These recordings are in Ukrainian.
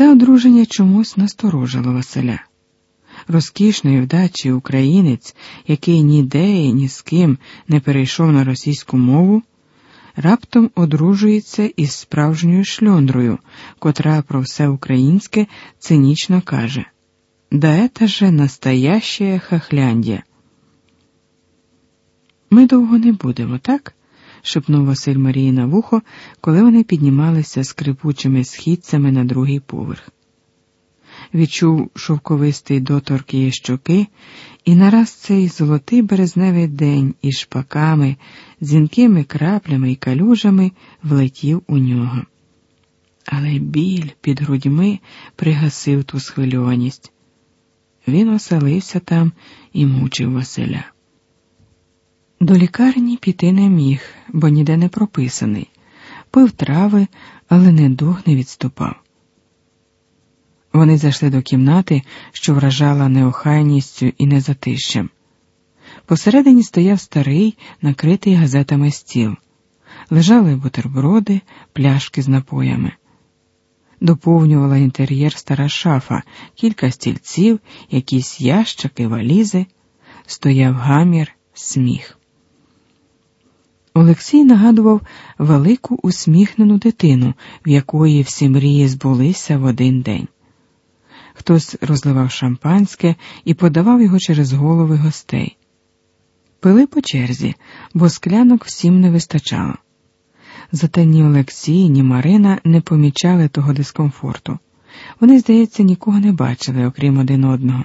Це одруження чомусь насторожило Василя. Розкішної вдачі українець, який ніде і ні з ким не перейшов на російську мову, раптом одружується із справжньою шльондрою, котра про все українське цинічно каже: Да это же настоящая хахляндія. Ми довго не будемо, так? Шепнув Василь Марії на вухо, коли вони піднімалися скрипучими східцями на другий поверх. Відчув шовковистий доторк її щоки, і нараз цей золотий березневий день із шпаками, дзвінкими краплями і калюжами влетів у нього. Але біль під грудьми пригасив ту схвильованість. Він оселився там і мучив Василя. До лікарні піти не міг, бо ніде не прописаний. Пив трави, але недух не відступав. Вони зайшли до кімнати, що вражала неохайністю і незатищем. Посередині стояв старий, накритий газетами стіл. Лежали бутерброди, пляшки з напоями. Доповнювала інтер'єр стара шафа, кілька стільців, якісь ящики, валізи, стояв гамір, сміх. Олексій нагадував велику усміхнену дитину, в якої всі мрії збулися в один день. Хтось розливав шампанське і подавав його через голови гостей. Пили по черзі, бо склянок всім не вистачало. Зате ні Олексій, ні Марина не помічали того дискомфорту. Вони, здається, нікого не бачили, окрім один одного.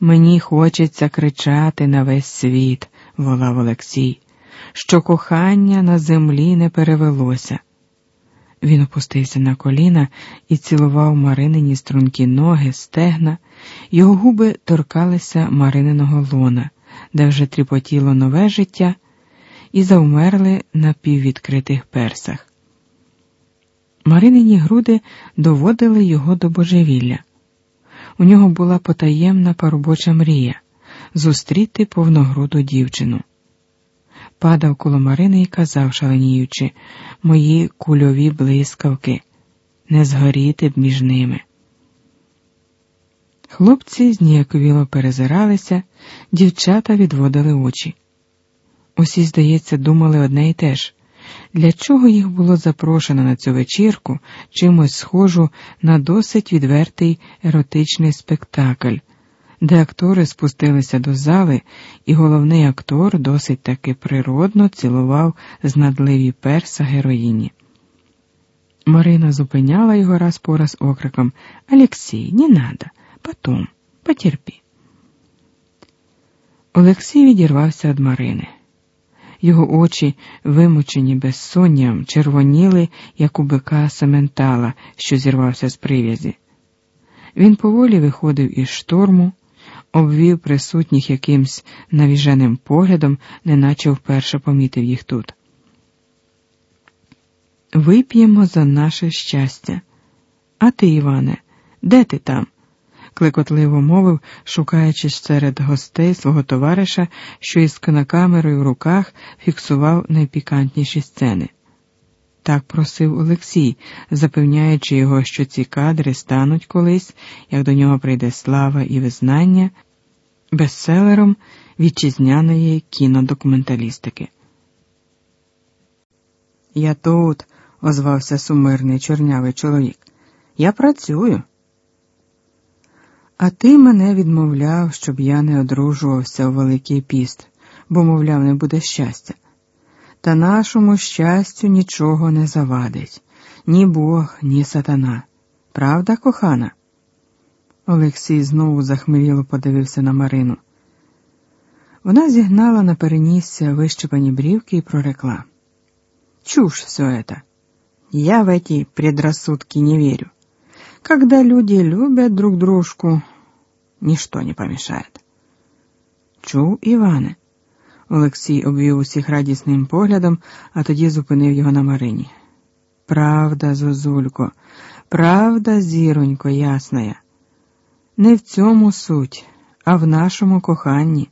Мені хочеться кричати на весь світ, волав Олексій що кохання на землі не перевелося. Він опустився на коліна і цілував Маринині стрункі ноги, стегна, його губи торкалися Марининого лона, де вже тріпотіло нове життя, і завмерли на піввідкритих персах. Маринині груди доводили його до божевілля. У нього була потаємна парубоча мрія зустріти повногруду дівчину падав коло Марини і казав, шаленіючи, мої кульові блискавки, не згоріти б між ними. Хлопці зніяковіло перезиралися, дівчата відводили очі. Усі, здається, думали одне й те ж. Для чого їх було запрошено на цю вечірку чимось схожу на досить відвертий еротичний спектакль, де актори спустилися до зали, і головний актор досить таки природно цілував знадливі перса героїні. Марина зупиняла його раз по раз окриком Алексій, не надо, потом, потерпі. Олексій відірвався від Марини. Його очі, вимучені безсонням, червоніли, як у бика сементала, що зірвався з прив'язі. Він поволі виходив із шторму, обвів присутніх якимсь навіженим поглядом, неначе вперше помітив їх тут. Вип'ємо за наше щастя. А ти, Іване, де ти там? клекотливо мовив, шукаючи серед гостей свого товариша, що із кинокамерою в руках фіксував найпікантніші сцени. Так просив Олексій, запевняючи його, що ці кадри стануть колись, як до нього прийде слава і визнання, бестселером вітчизняної кінодокументалістики. Я тут, озвався сумирний чорнявий чоловік. Я працюю. А ти мене відмовляв, щоб я не одружувався у Великий піст, бо, мовляв, не буде щастя. Та нашому щастю нічого не завадить ні Бог, ні сатана. Правда, кохана? Олексій знову захмеліло подивився на Марину. Вона зігнала на перенісся вищепані брівки і прорекла. Чушь все это. Я в эти предрассудки не верю. Когда люди любят друг дружку, ничто не помешает. Чув, Іване. Олексій обвів усіх радісним поглядом, а тоді зупинив його на Марині. Правда, Зозулько, правда, зіронько, ясная. Не в цьому суть, а в нашому коханні.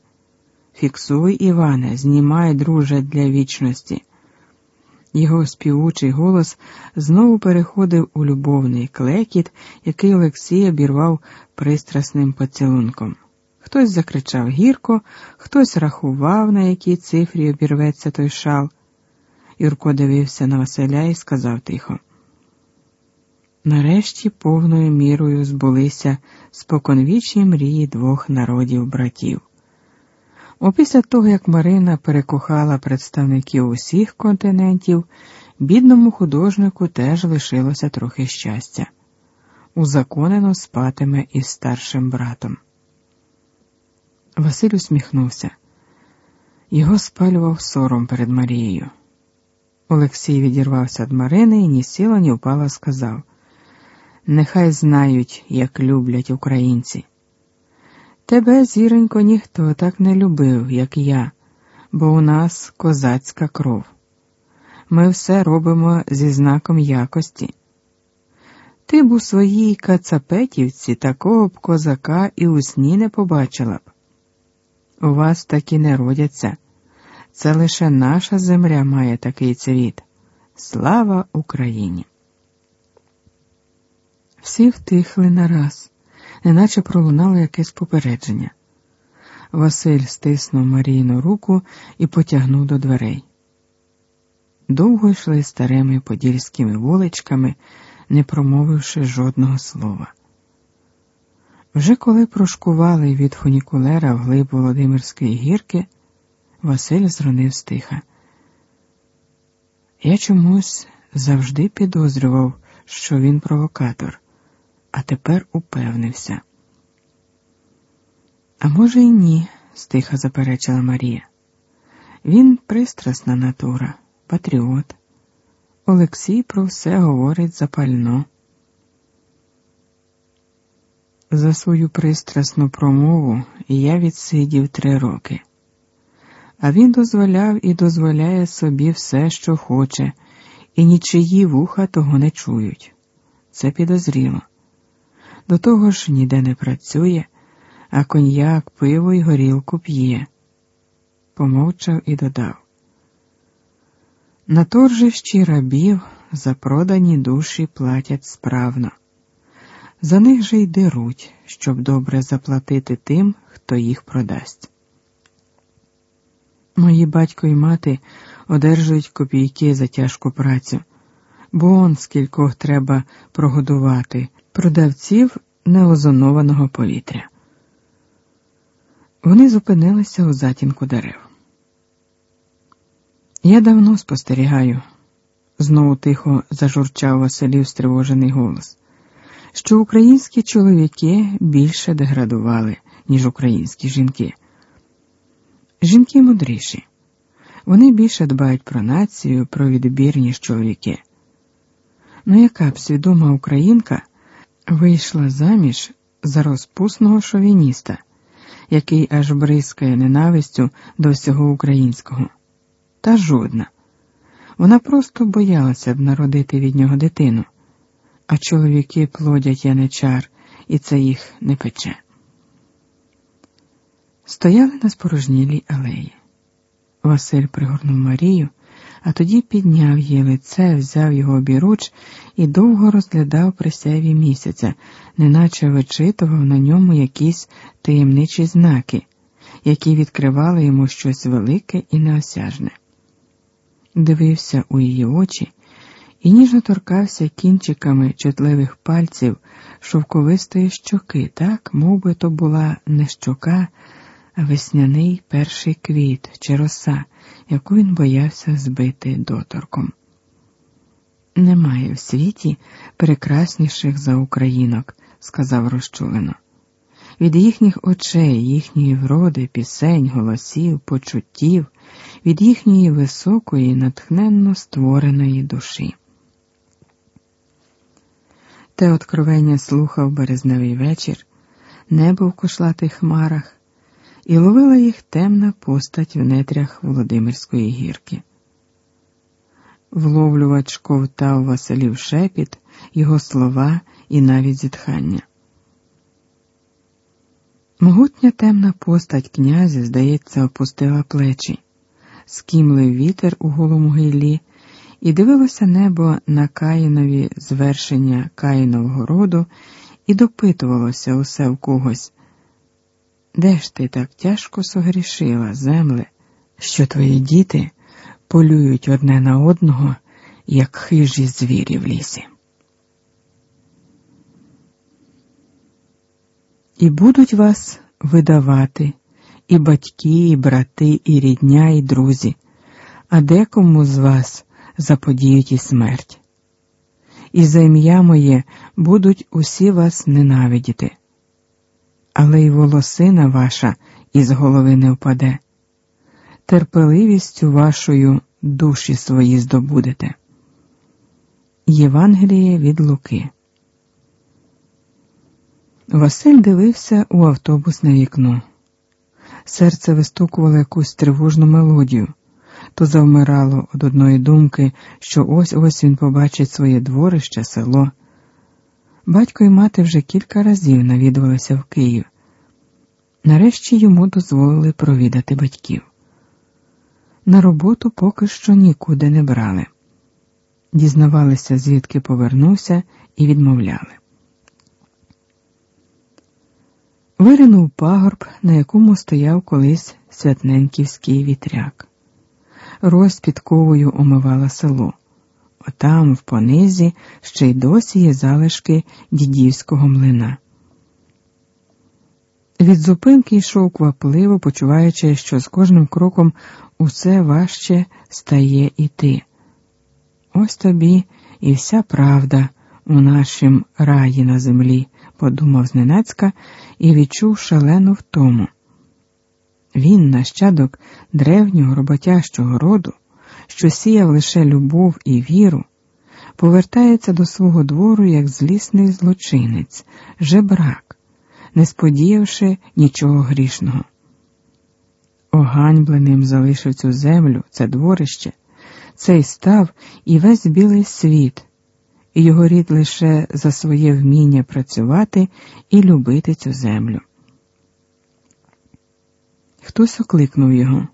Фіксуй, Іване, знімай, друже, для вічності. Його співучий голос знову переходив у любовний клекіт, який Олексій обірвав пристрасним поцілунком. Хтось закричав гірко, хтось рахував, на якій цифрі обірветься той шал. Юрко дивився на Василя і сказав тихо. Нарешті повною мірою збулися споконвічні мрії двох народів братів. Опісля того, як Марина перекохала представників усіх континентів, бідному художнику теж лишилося трохи щастя. Узаконено спатиме із старшим братом. Василь усміхнувся. Його спалював сором перед Марією. Олексій відірвався від Марини і ні сіла, ні впала, сказав Нехай знають, як люблять українці. Тебе, зіронько, ніхто так не любив, як я, бо у нас козацька кров. Ми все робимо зі знаком якості. Ти б у своїй кацапетівці такого б козака і у сні не побачила б. У вас такі не родяться. Це лише наша земля має такий цвіт. Слава Україні! Всі втихли нараз неначе пролунало якесь попередження. Василь стиснув Марійну руку і потягнув до дверей. Довго йшли старими подільськими вуличками, не промовивши жодного слова. Вже коли прошкували від фунікулера вглиб Володимирської гірки, Василь зронив стиха. Я чомусь завжди підозрював, що він провокатор а тепер упевнився. А може, й ні, стиха заперечила Марія. Він пристрасна натура, патріот. Олексій про все говорить запально. За свою пристрасну промову я відсидів три роки, а він дозволяв і дозволяє собі все, що хоче, і нічиї вуха того не чують. Це підозріло. До того ж ніде не працює, а коньяк, пиво й горілку п'є. Помовчав і додав. На торжищі рабів за продані душі платять справно. За них же й деруть, щоб добре заплатити тим, хто їх продасть. Мої батько й мати одержують копійки за тяжку працю, бо он скількох треба прогодувати продавців неозонованого повітря. Вони зупинилися у затінку дерев. Я давно спостерігаю, знову тихо зажурчав Василів стривожений голос, що українські чоловіки більше деградували, ніж українські жінки. Жінки мудріші, вони більше дбають про націю, про відбір, ніж чоловіки. Ну, яка б свідома українка вийшла заміж за розпусного шовініста, який аж бризкає ненавистю до всього українського. Та жодна. Вона просто боялася б народити від нього дитину, а чоловіки плодять яничар, і це їх не пече. Стояли на спорожнілій алеї. Василь пригорнув Марію а тоді підняв її лице, взяв його обіруч і довго розглядав при севі місяця, неначе вичитував на ньому якісь таємничі знаки, які відкривали йому щось велике і неосяжне. Дивився у її очі і ніжно торкався кінчиками чутливих пальців шовковистої щоки, так, мов би то була не щока, а весняний перший квіт чи роса яку він боявся збити доторком. Немає в світі прекрасніших за українок, сказав розчулено. Від їхніх очей, їхньої вроди, пісень, голосів, почуттів, від їхньої високої, натхненно створеної душі. Те откровення слухав березневий вечір, небо в кошлатих хмарах, і ловила їх темна постать в нетрях Володимирської гірки. Вловлювач ковтав Василів шепіт, його слова і навіть зітхання. Могутня темна постать князя, здається, опустила плечі, скімлив вітер у голому гіллі, І дивилося небо на Каїнові звершення Каїнового роду і допитувалося усе в когось. Де ж ти так тяжко согрішила, земле, що твої діти полюють одне на одного, як хижі звірі в лісі? І будуть вас видавати і батьки, і брати, і рідня, і друзі, а декому з вас заподіють і смерть. І за ім'я моє будуть усі вас ненавидіти, але й волосина ваша із голови не впаде, терпеливістю вашою душі свої здобудете. Євангеліє від Луки. Василь дивився у автобусне вікно. Серце вистукувало якусь тривожну мелодію, то завмирало від одної думки, що ось ось він побачить своє дворище, село. Батько і мати вже кілька разів навідувалися в Київ. Нарешті йому дозволили провідати батьків. На роботу поки що нікуди не брали. Дізнавалися, звідки повернувся, і відмовляли. Виринув пагорб, на якому стояв колись святненківський вітряк. Рось підковою омивала село. Отам, в понизі, ще й досі є залишки дідівського млина. Від зупинки йшов квапливо, почуваючи, що з кожним кроком усе важче стає іти. Ось тобі і вся правда у нашім раї на землі, подумав зненацька і відчув шалену втому. Він, нащадок древнього роботящого роду, що сіяв лише любов і віру, повертається до свого двору як злісний злочинець, жебрак, не сподіявши нічого грішного. Оганьбленим залишив цю землю, це дворище, цей став і весь білий світ, і його рід лише за своє вміння працювати і любити цю землю. Хтось окликнув його.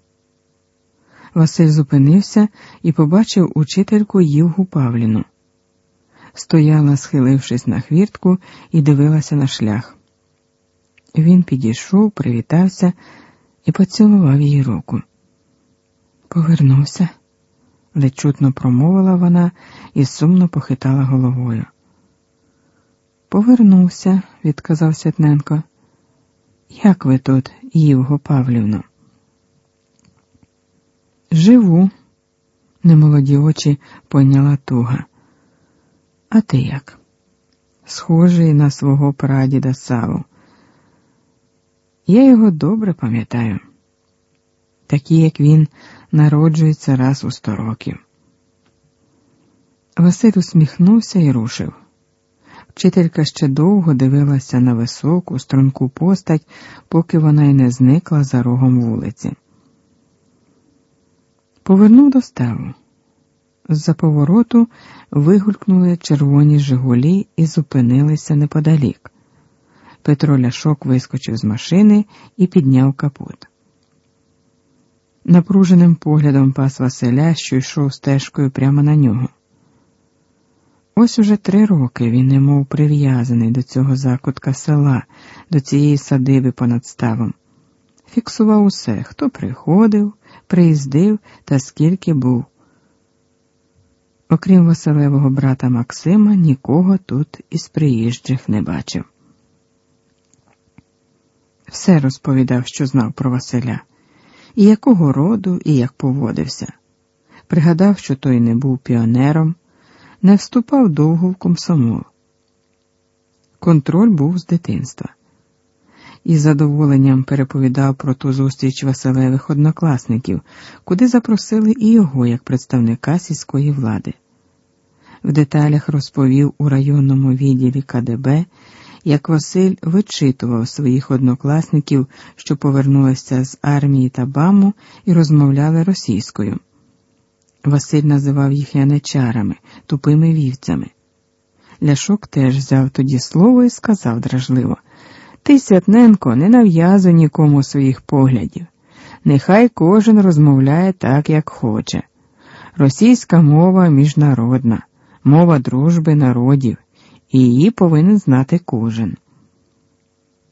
Василь зупинився і побачив учительку Євгу Павліну. Стояла, схилившись на хвіртку, і дивилася на шлях. Він підійшов, привітався і поцілував її руку. Повернувся, ледь чутно промовила вона і сумно похитала головою. Повернувся, відказав Святненко. Як ви тут, Євго Павлівно? Живу, немолоді очі пойняла туга. А ти як? Схожий на свого прадіда Саву. Я його добре пам'ятаю. Такі, як він, народжуються раз у сто років. Василь усміхнувся і рушив. Вчителька ще довго дивилася на високу, струнку постать, поки вона й не зникла за рогом вулиці. Повернув до ставу. З-за повороту вигулькнули червоні Жигулі і зупинилися неподалік. Петро Ляшок вискочив з машини і підняв капот. Напруженим поглядом пас Василя, що йшов стежкою прямо на нього. Ось уже три роки він немов прив'язаний до цього закутка села, до цієї садиби понад ставом. Фіксував усе, хто приходив, приїздив та скільки був. Окрім Василевого брата Максима, нікого тут із приїжджих не бачив. Все розповідав, що знав про Василя, і якого роду, і як поводився. Пригадав, що той не був піонером не вступав довго в комсомол. Контроль був з дитинства. Із задоволенням переповідав про ту зустріч Василевих однокласників, куди запросили і його як представника сільської влади. В деталях розповів у районному відділі КДБ, як Василь вичитував своїх однокласників, що повернулися з армії та БАМу і розмовляли російською. Василь називав їх яничарами, тупими вівцями. Ляшок теж взяв тоді слово і сказав дражливо Ти, Святненко, не нав'язуй нікому своїх поглядів. Нехай кожен розмовляє так, як хоче. Російська мова міжнародна, мова дружби народів, і її повинен знати кожен.